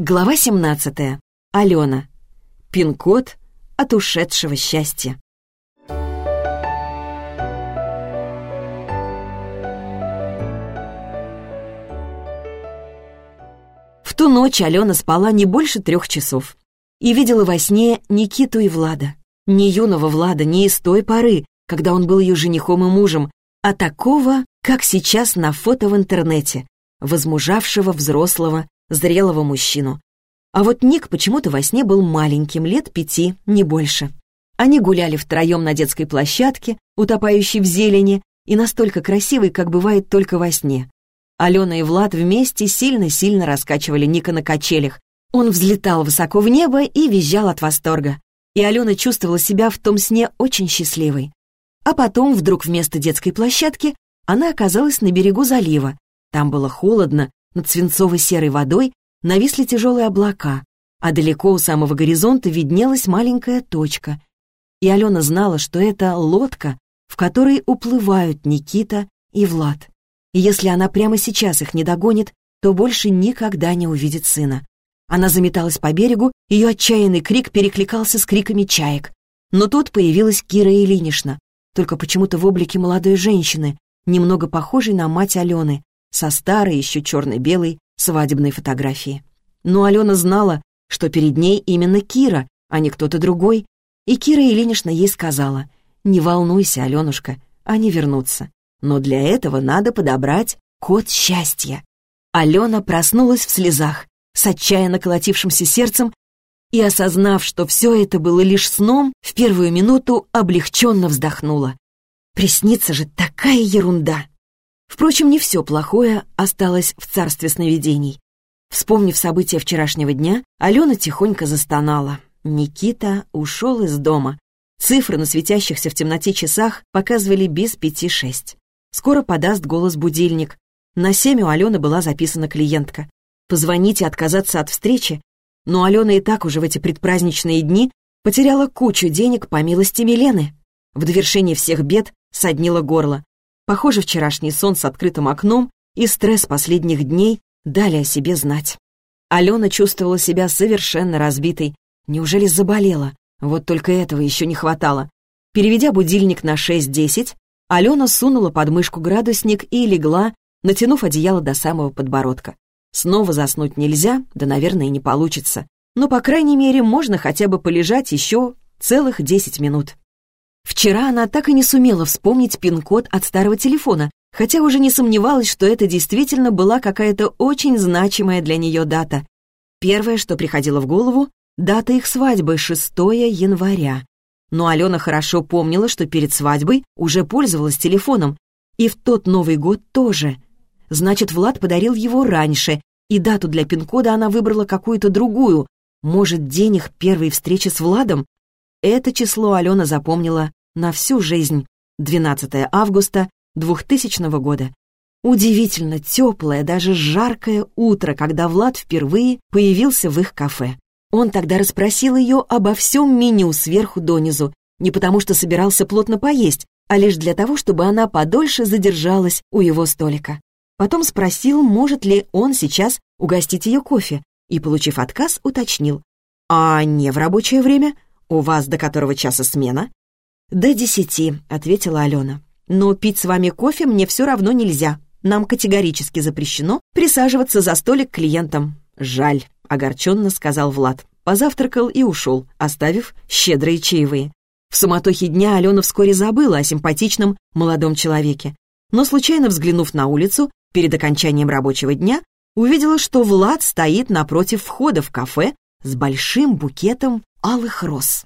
Глава 17. Алена. Пин-код от ушедшего счастья. В ту ночь Алена спала не больше трех часов и видела во сне Никиту и Влада. Не юного Влада, не из той поры, когда он был ее женихом и мужем, а такого, как сейчас на фото в интернете, возмужавшего взрослого зрелого мужчину. А вот Ник почему-то во сне был маленьким, лет пяти, не больше. Они гуляли втроем на детской площадке, утопающей в зелени, и настолько красивой, как бывает только во сне. Алена и Влад вместе сильно-сильно раскачивали Ника на качелях. Он взлетал высоко в небо и визжал от восторга. И Алена чувствовала себя в том сне очень счастливой. А потом, вдруг вместо детской площадки, она оказалась на берегу залива. Там было холодно, над свинцово-серой водой нависли тяжелые облака, а далеко у самого горизонта виднелась маленькая точка. И Алена знала, что это лодка, в которой уплывают Никита и Влад. И если она прямо сейчас их не догонит, то больше никогда не увидит сына. Она заметалась по берегу, ее отчаянный крик перекликался с криками чаек. Но тут появилась Кира Ильинична, только почему-то в облике молодой женщины, немного похожей на мать Алены, со старой, еще черно-белой свадебной фотографии. Но Алена знала, что перед ней именно Кира, а не кто-то другой, и Кира Ильинична ей сказала, «Не волнуйся, Аленушка, они вернутся, но для этого надо подобрать код счастья». Алена проснулась в слезах, с отчаянно колотившимся сердцем, и, осознав, что все это было лишь сном, в первую минуту облегченно вздохнула. Приснится же такая ерунда! Впрочем, не все плохое осталось в царстве сновидений. Вспомнив события вчерашнего дня, Алена тихонько застонала. Никита ушел из дома. Цифры на светящихся в темноте часах показывали без пяти шесть. Скоро подаст голос будильник. На семь у Алены была записана клиентка. Позвонить и отказаться от встречи? Но Алена и так уже в эти предпраздничные дни потеряла кучу денег по милости Милены. В довершение всех бед соднило горло. Похоже, вчерашний сон с открытым окном и стресс последних дней дали о себе знать. Алена чувствовала себя совершенно разбитой. Неужели заболела? Вот только этого еще не хватало. Переведя будильник на 6.10, Алена сунула под мышку градусник и легла, натянув одеяло до самого подбородка. Снова заснуть нельзя, да, наверное, не получится. Но, по крайней мере, можно хотя бы полежать еще целых 10 минут. Вчера она так и не сумела вспомнить пин-код от старого телефона, хотя уже не сомневалась, что это действительно была какая-то очень значимая для нее дата. Первое, что приходило в голову — дата их свадьбы, 6 января. Но Алена хорошо помнила, что перед свадьбой уже пользовалась телефоном, и в тот Новый год тоже. Значит, Влад подарил его раньше, и дату для пин-кода она выбрала какую-то другую. Может, день их первой встречи с Владом? Это число Алена запомнила на всю жизнь. 12 августа 2000 года. Удивительно теплое, даже жаркое утро, когда Влад впервые появился в их кафе. Он тогда расспросил ее обо всем меню сверху донизу, не потому что собирался плотно поесть, а лишь для того, чтобы она подольше задержалась у его столика. Потом спросил, может ли он сейчас угостить ее кофе, и, получив отказ, уточнил. «А не в рабочее время? У вас до которого часа смена?» «До десяти», — ответила Алена. «Но пить с вами кофе мне все равно нельзя. Нам категорически запрещено присаживаться за столик клиентам». «Жаль», — огорченно сказал Влад. Позавтракал и ушел, оставив щедрые чаевые. В суматохе дня Алена вскоре забыла о симпатичном молодом человеке. Но случайно взглянув на улицу, перед окончанием рабочего дня, увидела, что Влад стоит напротив входа в кафе с большим букетом алых роз.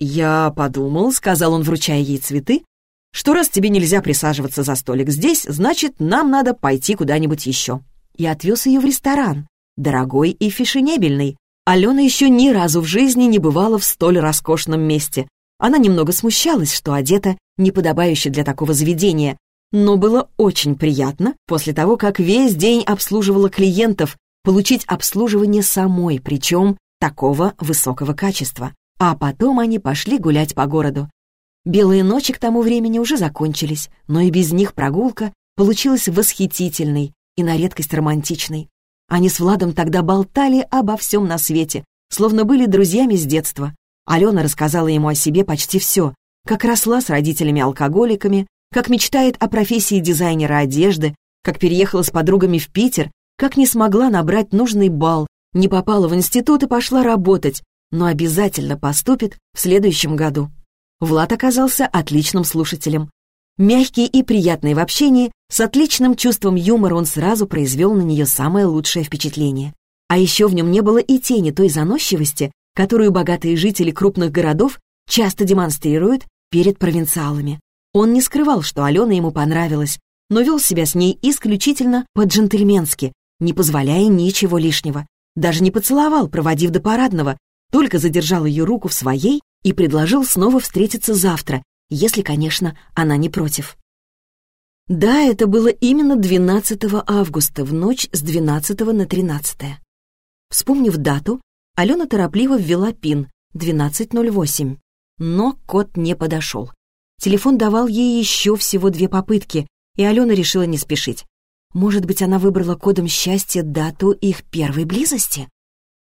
«Я подумал», — сказал он, вручая ей цветы, «что раз тебе нельзя присаживаться за столик здесь, значит, нам надо пойти куда-нибудь еще». И отвез ее в ресторан, дорогой и фешенебельный. Алена еще ни разу в жизни не бывала в столь роскошном месте. Она немного смущалась, что одета неподобающе для такого заведения, но было очень приятно после того, как весь день обслуживала клиентов, получить обслуживание самой, причем такого высокого качества. А потом они пошли гулять по городу. Белые ночи к тому времени уже закончились, но и без них прогулка получилась восхитительной и на редкость романтичной. Они с Владом тогда болтали обо всем на свете, словно были друзьями с детства. Алена рассказала ему о себе почти все, как росла с родителями-алкоголиками, как мечтает о профессии дизайнера одежды, как переехала с подругами в Питер, как не смогла набрать нужный балл, не попала в институт и пошла работать, но обязательно поступит в следующем году. Влад оказался отличным слушателем. Мягкий и приятный в общении, с отличным чувством юмора он сразу произвел на нее самое лучшее впечатление. А еще в нем не было и тени той заносчивости, которую богатые жители крупных городов часто демонстрируют перед провинциалами. Он не скрывал, что Алена ему понравилась, но вел себя с ней исключительно по-джентльменски, не позволяя ничего лишнего. Даже не поцеловал, проводив до парадного, только задержал ее руку в своей и предложил снова встретиться завтра, если, конечно, она не против. Да, это было именно 12 августа, в ночь с 12 на 13. Вспомнив дату, Алена торопливо ввела пин 1208, но код не подошел. Телефон давал ей еще всего две попытки, и Алена решила не спешить. Может быть, она выбрала кодом счастья дату их первой близости?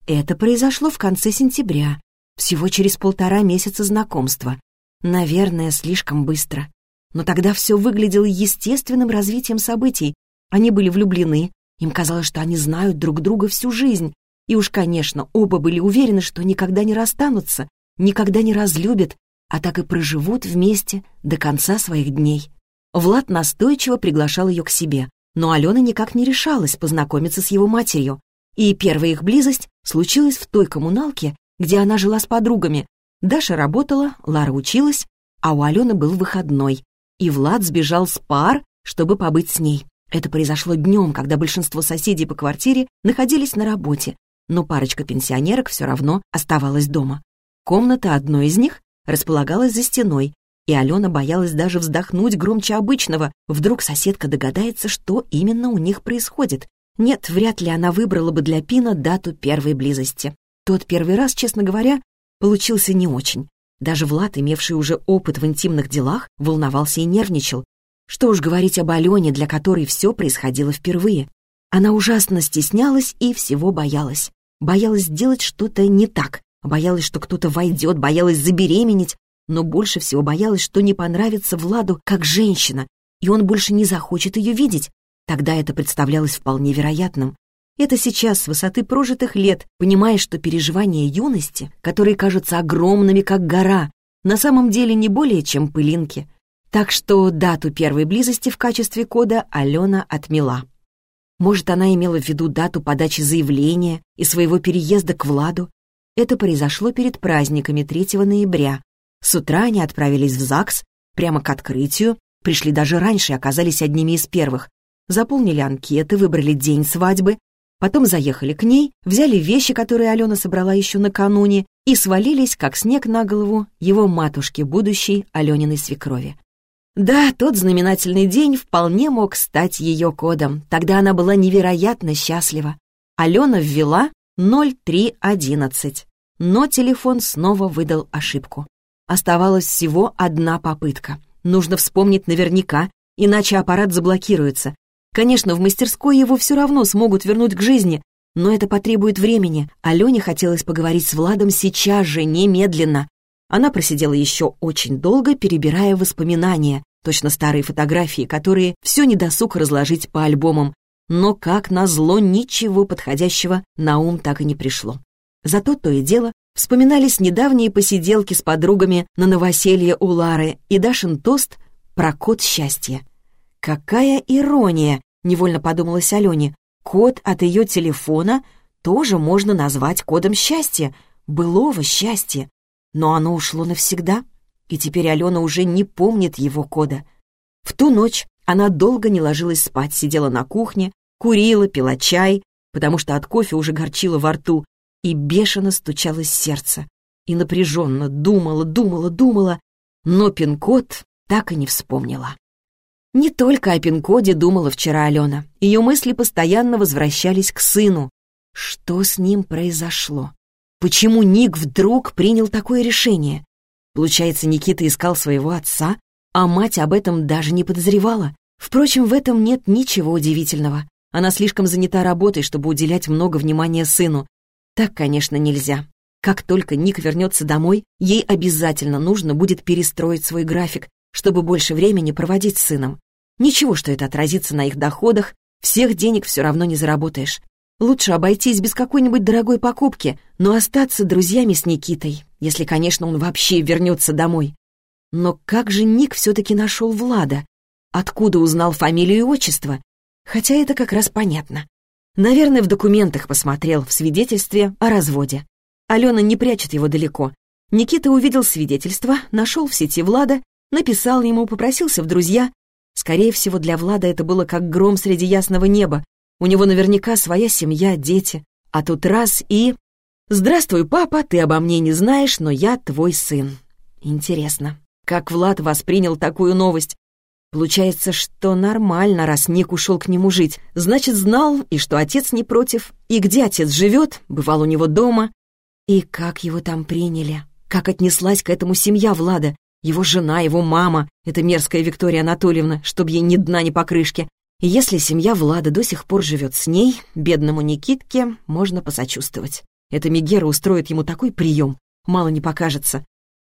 Это произошло в конце сентября, всего через полтора месяца знакомства. Наверное, слишком быстро. Но тогда все выглядело естественным развитием событий. Они были влюблены, им казалось, что они знают друг друга всю жизнь. И уж, конечно, оба были уверены, что никогда не расстанутся, никогда не разлюбят, а так и проживут вместе до конца своих дней. Влад настойчиво приглашал ее к себе, но Алена никак не решалась познакомиться с его матерью. И первая их близость случилась в той коммуналке, где она жила с подругами. Даша работала, Лара училась, а у Алены был выходной, и Влад сбежал с пар, чтобы побыть с ней. Это произошло днем, когда большинство соседей по квартире находились на работе, но парочка пенсионерок все равно оставалась дома. Комната одной из них располагалась за стеной, и Алена боялась даже вздохнуть громче обычного. Вдруг соседка догадается, что именно у них происходит. Нет, вряд ли она выбрала бы для Пина дату первой близости. Тот первый раз, честно говоря, получился не очень. Даже Влад, имевший уже опыт в интимных делах, волновался и нервничал. Что уж говорить об Алене, для которой все происходило впервые. Она ужасно стеснялась и всего боялась. Боялась сделать что-то не так, боялась, что кто-то войдет, боялась забеременеть, но больше всего боялась, что не понравится Владу как женщина, и он больше не захочет ее видеть. Тогда это представлялось вполне вероятным. Это сейчас, с высоты прожитых лет, понимаешь, что переживания юности, которые кажутся огромными, как гора, на самом деле не более чем пылинки. Так что дату первой близости в качестве кода Алена отмела. Может, она имела в виду дату подачи заявления и своего переезда к Владу. Это произошло перед праздниками 3 ноября, с утра они отправились в ЗАГС, прямо к открытию, пришли даже раньше и оказались одними из первых. Заполнили анкеты, выбрали день свадьбы, потом заехали к ней, взяли вещи, которые Алена собрала еще накануне, и свалились, как снег на голову, его матушке будущей Алениной свекрови. Да, тот знаменательный день вполне мог стать ее кодом. Тогда она была невероятно счастлива. Алена ввела 0311, но телефон снова выдал ошибку. Оставалась всего одна попытка. Нужно вспомнить наверняка, иначе аппарат заблокируется. Конечно, в мастерской его все равно смогут вернуть к жизни, но это потребует времени. Алене хотелось поговорить с Владом сейчас же, немедленно. Она просидела еще очень долго, перебирая воспоминания, точно старые фотографии, которые все недосуг разложить по альбомам. Но, как назло, ничего подходящего на ум так и не пришло. Зато то и дело Вспоминались недавние посиделки с подругами на новоселье у Лары и Дашин тост про код счастья. «Какая ирония!» — невольно подумалась Алене. «Код от ее телефона тоже можно назвать кодом счастья, былого счастья. Но оно ушло навсегда, и теперь Алена уже не помнит его кода. В ту ночь она долго не ложилась спать, сидела на кухне, курила, пила чай, потому что от кофе уже горчило во рту, и бешено стучалось сердце. И напряженно думала, думала, думала, но пин-код так и не вспомнила. Не только о пин-коде думала вчера Алена. Ее мысли постоянно возвращались к сыну. Что с ним произошло? Почему Ник вдруг принял такое решение? Получается, Никита искал своего отца, а мать об этом даже не подозревала. Впрочем, в этом нет ничего удивительного. Она слишком занята работой, чтобы уделять много внимания сыну. Так, конечно, нельзя. Как только Ник вернется домой, ей обязательно нужно будет перестроить свой график, чтобы больше времени проводить с сыном. Ничего, что это отразится на их доходах, всех денег все равно не заработаешь. Лучше обойтись без какой-нибудь дорогой покупки, но остаться друзьями с Никитой, если, конечно, он вообще вернется домой. Но как же Ник все-таки нашел Влада? Откуда узнал фамилию и отчество? Хотя это как раз понятно. Наверное, в документах посмотрел, в свидетельстве о разводе. Алена не прячет его далеко. Никита увидел свидетельство, нашел в сети Влада, написал ему, попросился в друзья. Скорее всего, для Влада это было как гром среди ясного неба. У него наверняка своя семья, дети. А тут раз и... «Здравствуй, папа, ты обо мне не знаешь, но я твой сын». Интересно, как Влад воспринял такую новость? Получается, что нормально, раз Ник ушел к нему жить. Значит, знал, и что отец не против, и где отец живет, бывал у него дома. И как его там приняли, как отнеслась к этому семья Влада, его жена, его мама, эта мерзкая Виктория Анатольевна, чтоб ей ни дна, ни покрышки. И если семья Влада до сих пор живет с ней, бедному Никитке можно посочувствовать. Эта Мегера устроит ему такой прием, мало не покажется.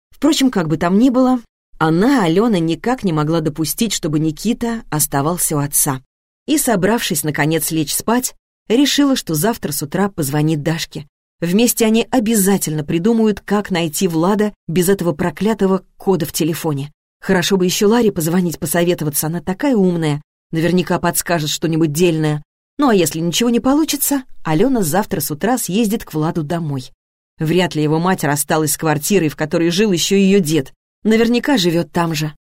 Впрочем, как бы там ни было, она, Алена, никак не могла допустить, чтобы Никита оставался у отца. И, собравшись, наконец, лечь спать, решила, что завтра с утра позвонит Дашке. Вместе они обязательно придумают, как найти Влада без этого проклятого кода в телефоне. Хорошо бы еще Ларе позвонить, посоветоваться, она такая умная, наверняка подскажет что-нибудь дельное. Ну а если ничего не получится, Алена завтра с утра съездит к Владу домой. Вряд ли его мать рассталась с квартирой, в которой жил еще ее дед. Наверняка живет там же.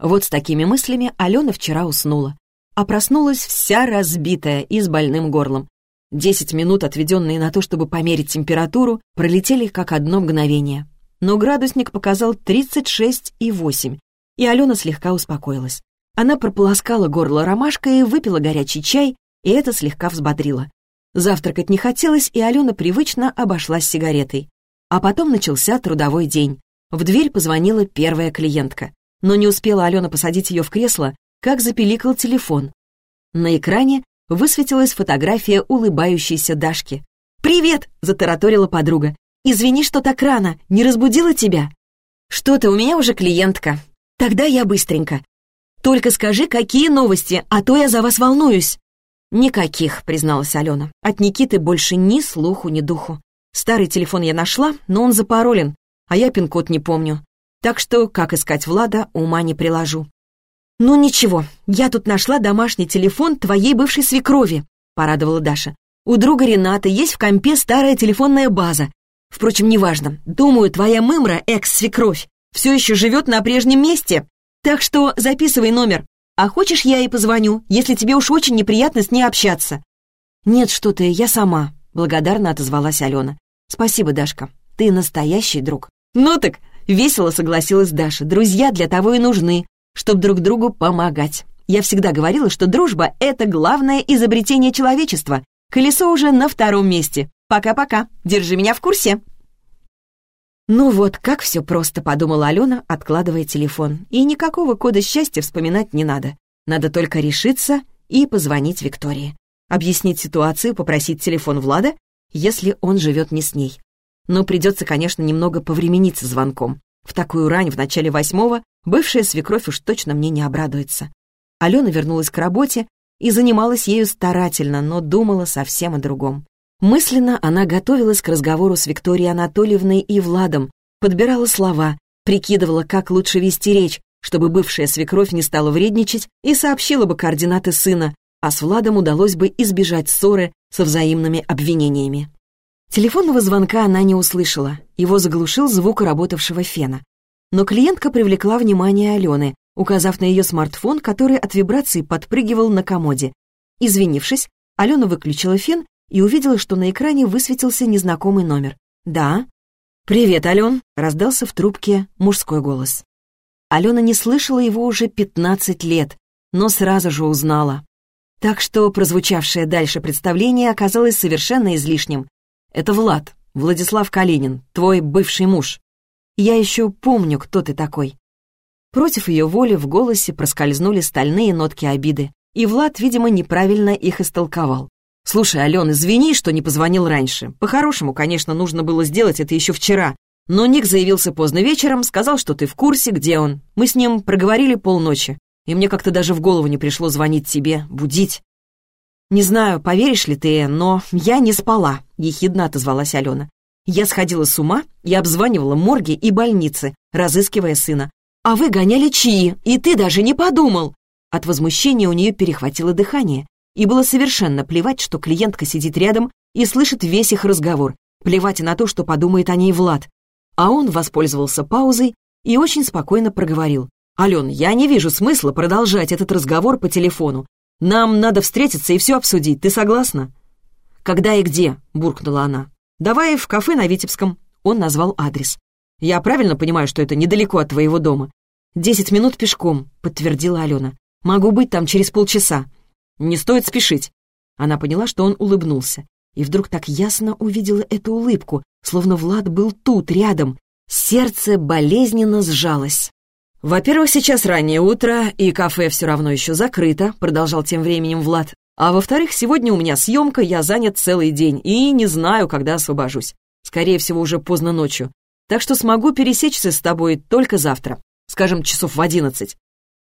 Вот с такими мыслями Алена вчера уснула. А проснулась вся разбитая и с больным горлом. Десять минут, отведенные на то, чтобы померить температуру, пролетели как одно мгновение. Но градусник показал 36,8, и Алена слегка успокоилась. Она прополоскала горло ромашкой выпила горячий чай, и это слегка взбодрило. Завтракать не хотелось, и Алена привычно обошлась сигаретой. А потом начался трудовой день. В дверь позвонила первая клиентка. Но не успела Алена посадить ее в кресло, как запеликал телефон. На экране высветилась фотография улыбающейся Дашки. «Привет!» — затараторила подруга. «Извини, что так рано, не разбудила тебя?» «Что-то, у меня уже клиентка. Тогда я быстренько. Только скажи, какие новости, а то я за вас волнуюсь». «Никаких», — призналась Алена. «От Никиты больше ни слуху, ни духу. Старый телефон я нашла, но он запаролен а я пин-код не помню. Так что, как искать Влада, ума не приложу. «Ну ничего, я тут нашла домашний телефон твоей бывшей свекрови», — порадовала Даша. «У друга Рената есть в компе старая телефонная база. Впрочем, неважно. Думаю, твоя мымра, экс-свекровь, все еще живет на прежнем месте. Так что записывай номер. А хочешь, я ей позвоню, если тебе уж очень неприятно с ней общаться?» «Нет, что ты, я сама», — благодарно отозвалась Алена. «Спасибо, Дашка. Ты настоящий друг». «Ну так», — весело согласилась Даша, «друзья для того и нужны, чтобы друг другу помогать. Я всегда говорила, что дружба — это главное изобретение человечества. Колесо уже на втором месте. Пока-пока. Держи меня в курсе». «Ну вот, как все просто», — подумала Алена, откладывая телефон. «И никакого кода счастья вспоминать не надо. Надо только решиться и позвонить Виктории. Объяснить ситуацию, попросить телефон Влада, если он живет не с ней. Но придется, конечно, немного повременить со звонком. В такую рань в начале восьмого бывшая свекровь уж точно мне не обрадуется. Алена вернулась к работе и занималась ею старательно, но думала совсем о другом. Мысленно она готовилась к разговору с Викторией Анатольевной и Владом, подбирала слова, прикидывала, как лучше вести речь, чтобы бывшая свекровь не стала вредничать и сообщила бы координаты сына, а с Владом удалось бы избежать ссоры со взаимными обвинениями. Телефонного звонка она не услышала, его заглушил звук работавшего фена. Но клиентка привлекла внимание Алены, указав на ее смартфон, который от вибрации подпрыгивал на комоде. Извинившись, Алена выключила фен и увидела, что на экране высветился незнакомый номер. «Да?» «Привет, Ален!» — раздался в трубке мужской голос. Алена не слышала его уже 15 лет, но сразу же узнала. Так что прозвучавшее дальше представление оказалось совершенно излишним. Это Влад, Владислав Калинин, твой бывший муж. Я еще помню, кто ты такой». Против ее воли в голосе проскользнули стальные нотки обиды, и Влад, видимо, неправильно их истолковал. «Слушай, Ален, извини, что не позвонил раньше. По-хорошему, конечно, нужно было сделать это еще вчера. Но Ник заявился поздно вечером, сказал, что ты в курсе, где он. Мы с ним проговорили полночи, и мне как-то даже в голову не пришло звонить тебе, будить. «Не знаю, поверишь ли ты, но я не спала», — ехидно отозвалась Алена. «Я сходила с ума и обзванивала морги и больницы, разыскивая сына. А вы гоняли чьи, и ты даже не подумал!» От возмущения у нее перехватило дыхание, и было совершенно плевать, что клиентка сидит рядом и слышит весь их разговор, плевать на то, что подумает о ней Влад. А он воспользовался паузой и очень спокойно проговорил. «Ален, я не вижу смысла продолжать этот разговор по телефону. Нам надо встретиться и все обсудить, ты согласна?» «Когда и где?» — буркнула она. «Давай в кафе на Витебском». Он назвал адрес. «Я правильно понимаю, что это недалеко от твоего дома?» «Десять минут пешком», — подтвердила Алена. «Могу быть там через полчаса». Не стоит спешить». Она поняла, что он улыбнулся. И вдруг так ясно увидела эту улыбку, словно Влад был тут, рядом. Сердце болезненно сжалось. «Во-первых, сейчас раннее утро, и кафе все равно еще закрыто», продолжал тем временем Влад. «А во-вторых, сегодня у меня съемка, я занят целый день и не знаю, когда освобожусь. Скорее всего, уже поздно ночью. Так что смогу пересечься с тобой только завтра, скажем, часов в одиннадцать».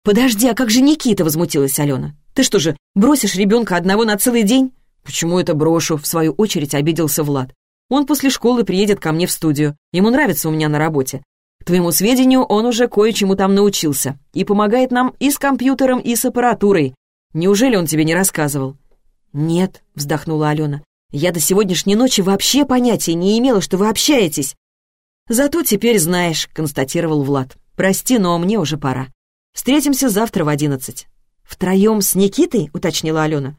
«Подожди, а как же Никита?» — возмутилась Алена. Ты что же, бросишь ребенка одного на целый день?» «Почему это брошу?» — в свою очередь обиделся Влад. «Он после школы приедет ко мне в студию. Ему нравится у меня на работе. Твоему сведению, он уже кое-чему там научился и помогает нам и с компьютером, и с аппаратурой. Неужели он тебе не рассказывал?» «Нет», — вздохнула Алена. «Я до сегодняшней ночи вообще понятия не имела, что вы общаетесь». «Зато теперь знаешь», — констатировал Влад. «Прости, но мне уже пора. Встретимся завтра в одиннадцать. «Втроем с Никитой?» — уточнила Алена.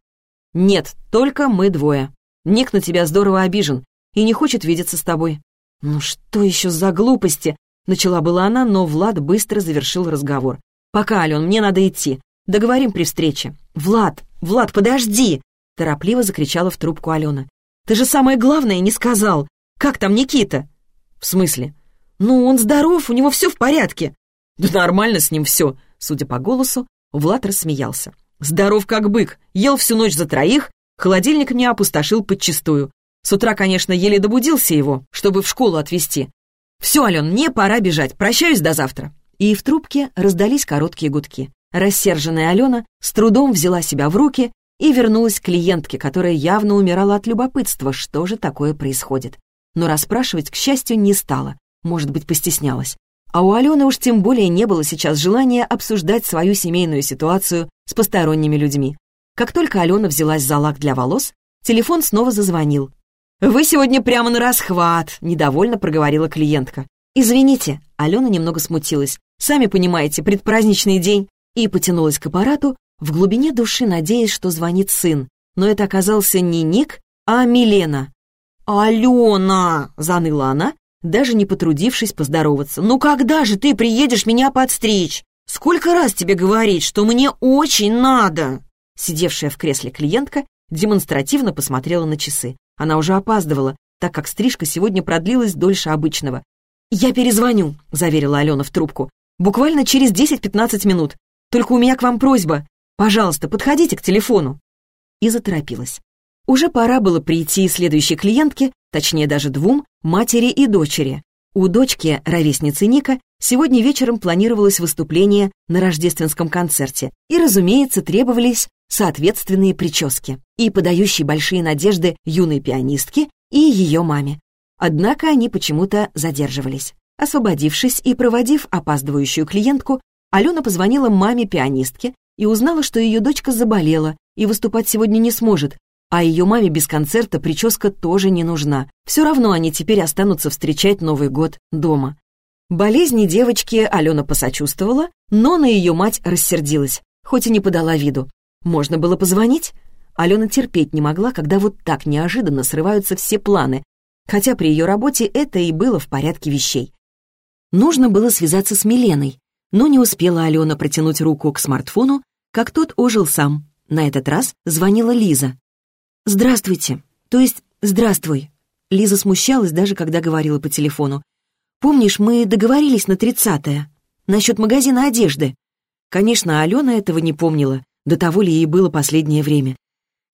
«Нет, только мы двое. Ник на тебя здорово обижен и не хочет видеться с тобой». «Ну что еще за глупости?» — начала была она, но Влад быстро завершил разговор. «Пока, Ален, мне надо идти. Договорим при встрече». «Влад! Влад, подожди!» — торопливо закричала в трубку Алена. «Ты же самое главное не сказал. Как там Никита?» «В смысле?» «Ну, он здоров, у него все в порядке». «Да нормально с ним все», — судя по голосу, Влад рассмеялся. «Здоров как бык, ел всю ночь за троих, холодильник мне опустошил подчистую. С утра, конечно, еле добудился его, чтобы в школу отвезти. Все, Ален, мне пора бежать, прощаюсь до завтра». И в трубке раздались короткие гудки. Рассерженная Алена с трудом взяла себя в руки и вернулась к клиентке, которая явно умирала от любопытства, что же такое происходит. Но расспрашивать, к счастью, не стала, может быть, постеснялась. А у Алены уж тем более не было сейчас желания обсуждать свою семейную ситуацию с посторонними людьми. Как только Алена взялась за лак для волос, телефон снова зазвонил. «Вы сегодня прямо на расхват», — недовольно проговорила клиентка. «Извините», — Алена немного смутилась. «Сами понимаете, предпраздничный день». И потянулась к аппарату, в глубине души надеясь, что звонит сын. Но это оказался не Ник, а Милена. «Алена!» — заныла она, даже не потрудившись поздороваться. «Ну когда же ты приедешь меня подстричь? Сколько раз тебе говорить, что мне очень надо?» Сидевшая в кресле клиентка демонстративно посмотрела на часы. Она уже опаздывала, так как стрижка сегодня продлилась дольше обычного. «Я перезвоню», — заверила Алена в трубку. «Буквально через 10-15 минут. Только у меня к вам просьба. Пожалуйста, подходите к телефону». И заторопилась. Уже пора было прийти следующей клиентке, точнее даже двум, матери и дочери. У дочки, ровесницы Ника, сегодня вечером планировалось выступление на рождественском концерте, и, разумеется, требовались соответственные прически и подающие большие надежды юной пианистке и ее маме. Однако они почему-то задерживались. Освободившись и проводив опаздывающую клиентку, Алена позвонила маме пианистке и узнала, что ее дочка заболела и выступать сегодня не сможет, а ее маме без концерта прическа тоже не нужна. Все равно они теперь останутся встречать Новый год дома. Болезни девочки Алена посочувствовала, но на ее мать рассердилась, хоть и не подала виду. Можно было позвонить? Алена терпеть не могла, когда вот так неожиданно срываются все планы, хотя при ее работе это и было в порядке вещей. Нужно было связаться с Миленой, но не успела Алена протянуть руку к смартфону, как тот ожил сам. На этот раз звонила Лиза. «Здравствуйте. То есть, здравствуй». Лиза смущалась, даже когда говорила по телефону. «Помнишь, мы договорились на тридцатое? Насчет магазина одежды?» Конечно, Алена этого не помнила, до того ли ей было последнее время.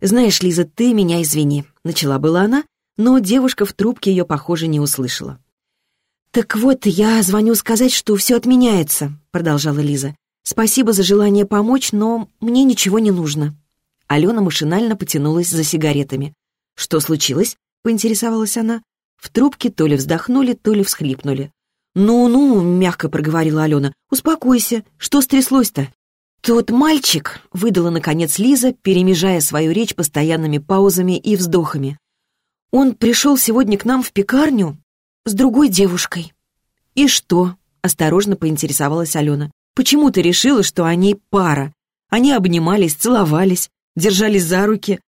«Знаешь, Лиза, ты меня извини», — начала была она, но девушка в трубке ее, похоже, не услышала. «Так вот, я звоню сказать, что все отменяется», — продолжала Лиза. «Спасибо за желание помочь, но мне ничего не нужно». Алена машинально потянулась за сигаретами. «Что случилось?» — поинтересовалась она. В трубке то ли вздохнули, то ли всхлипнули. «Ну-ну», — мягко проговорила Алена, — «успокойся. Что стряслось-то?» «Тот мальчик», — выдала, наконец, Лиза, перемежая свою речь постоянными паузами и вздохами. «Он пришел сегодня к нам в пекарню с другой девушкой». «И что?» — осторожно поинтересовалась Алена. «Почему ты решила, что они пара? Они обнимались, целовались, держались за руки».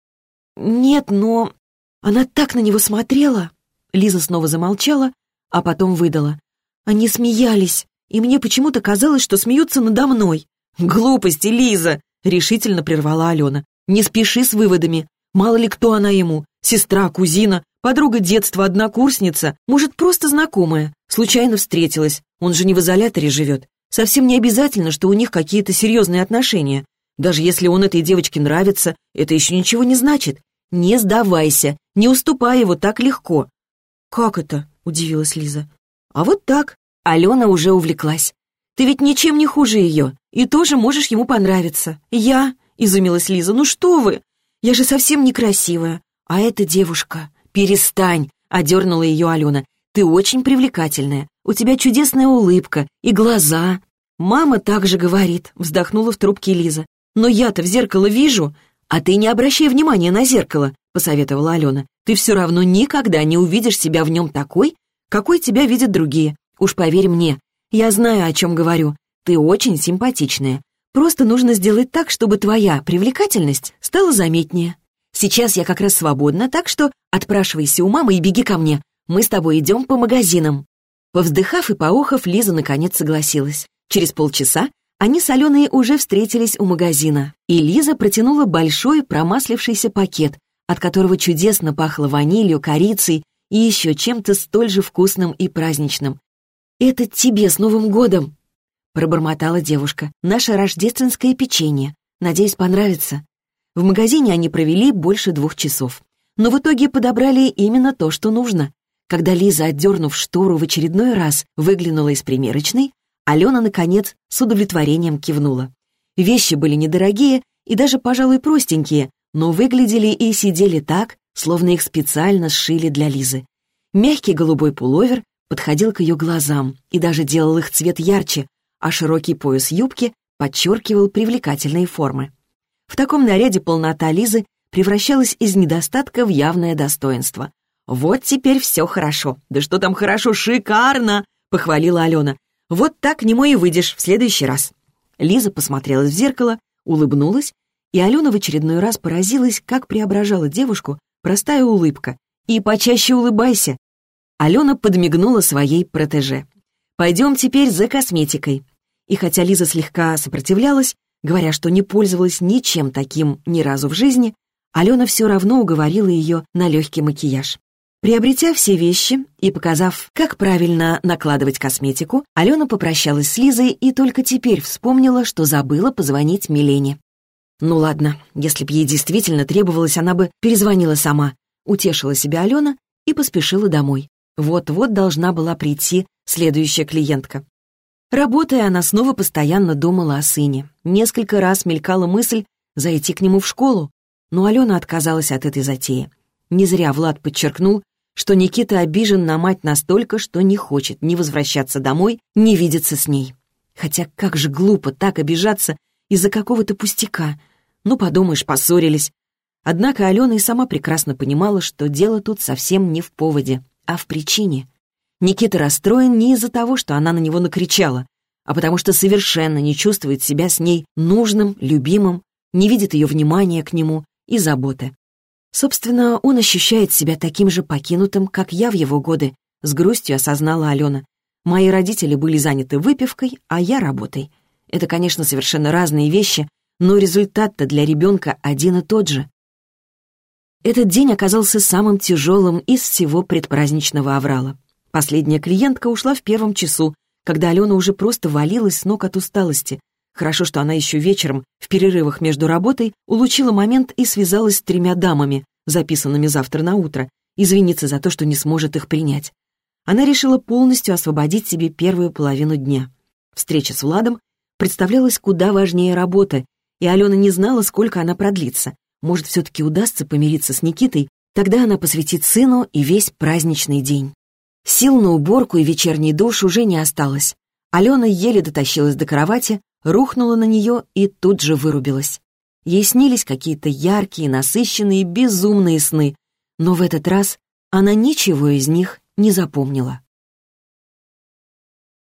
«Нет, но...» Она так на него смотрела. Лиза снова замолчала, а потом выдала. Они смеялись, и мне почему-то казалось, что смеются надо мной. «Глупости, Лиза!» — решительно прервала Алена. «Не спеши с выводами. Мало ли кто она ему. Сестра, кузина, подруга детства, однокурсница. Может, просто знакомая. Случайно встретилась. Он же не в изоляторе живет. Совсем не обязательно, что у них какие-то серьезные отношения. Даже если он этой девочке нравится, это еще ничего не значит. Не сдавайся, не уступай его так легко». «Как это?» — удивилась Лиза. А вот так. Алена уже увлеклась. Ты ведь ничем не хуже ее, и тоже можешь ему понравиться. Я, изумилась Лиза, ну что вы? Я же совсем некрасивая. А эта девушка, перестань, одернула ее Алена. Ты очень привлекательная. У тебя чудесная улыбка и глаза. Мама также говорит, вздохнула в трубке Лиза. Но я-то в зеркало вижу. А ты не обращай внимания на зеркало, посоветовала Алена. Ты все равно никогда не увидишь себя в нем такой, какой тебя видят другие. Уж поверь мне, я знаю, о чем говорю. Ты очень симпатичная. Просто нужно сделать так, чтобы твоя привлекательность стала заметнее. Сейчас я как раз свободна, так что отпрашивайся у мамы и беги ко мне. Мы с тобой идем по магазинам». Повздыхав и поохов, Лиза наконец согласилась. Через полчаса они с Аленой уже встретились у магазина, и Лиза протянула большой промаслившийся пакет, от которого чудесно пахло ванилью, корицей и еще чем-то столь же вкусным и праздничным. «Это тебе с Новым годом!» Пробормотала девушка. «Наше рождественское печенье. Надеюсь, понравится». В магазине они провели больше двух часов. Но в итоге подобрали именно то, что нужно. Когда Лиза, отдернув штору в очередной раз, выглянула из примерочной, Алена, наконец, с удовлетворением кивнула. Вещи были недорогие и даже, пожалуй, простенькие, но выглядели и сидели так, словно их специально сшили для Лизы. Мягкий голубой пуловер подходил к ее глазам и даже делал их цвет ярче, а широкий пояс юбки подчеркивал привлекательные формы. В таком наряде полнота Лизы превращалась из недостатка в явное достоинство. «Вот теперь все хорошо. Да что там хорошо, шикарно!» — похвалила Алена. «Вот так нему и выйдешь в следующий раз». Лиза посмотрела в зеркало, улыбнулась, и Алена в очередной раз поразилась, как преображала девушку простая улыбка. И почаще улыбайся. Алена подмигнула своей протеже. «Пойдем теперь за косметикой». И хотя Лиза слегка сопротивлялась, говоря, что не пользовалась ничем таким ни разу в жизни, Алена все равно уговорила ее на легкий макияж. Приобретя все вещи и показав, как правильно накладывать косметику, Алена попрощалась с Лизой и только теперь вспомнила, что забыла позвонить Милене. Ну ладно, если б ей действительно требовалось, она бы перезвонила сама. Утешила себя Алена и поспешила домой. Вот-вот должна была прийти следующая клиентка. Работая, она снова постоянно думала о сыне. Несколько раз мелькала мысль зайти к нему в школу, но Алена отказалась от этой затеи. Не зря Влад подчеркнул, что Никита обижен на мать настолько, что не хочет ни возвращаться домой, ни видеться с ней. Хотя как же глупо так обижаться из-за какого-то пустяка. Ну, подумаешь, поссорились. Однако Алена и сама прекрасно понимала, что дело тут совсем не в поводе, а в причине. Никита расстроен не из-за того, что она на него накричала, а потому что совершенно не чувствует себя с ней нужным, любимым, не видит ее внимания к нему и заботы. Собственно, он ощущает себя таким же покинутым, как я в его годы, с грустью осознала Алена. Мои родители были заняты выпивкой, а я работой. Это, конечно, совершенно разные вещи, но результат-то для ребенка один и тот же. Этот день оказался самым тяжелым из всего предпраздничного аврала. Последняя клиентка ушла в первом часу, когда Алена уже просто валилась с ног от усталости. Хорошо, что она еще вечером, в перерывах между работой, улучила момент и связалась с тремя дамами, записанными завтра на утро, извиниться за то, что не сможет их принять. Она решила полностью освободить себе первую половину дня. Встреча с Владом представлялась куда важнее работы, и Алена не знала, сколько она продлится. Может, все-таки удастся помириться с Никитой, тогда она посвятит сыну и весь праздничный день. Сил на уборку и вечерний душ уже не осталось. Алена еле дотащилась до кровати, рухнула на нее и тут же вырубилась. Ей снились какие-то яркие, насыщенные, безумные сны, но в этот раз она ничего из них не запомнила.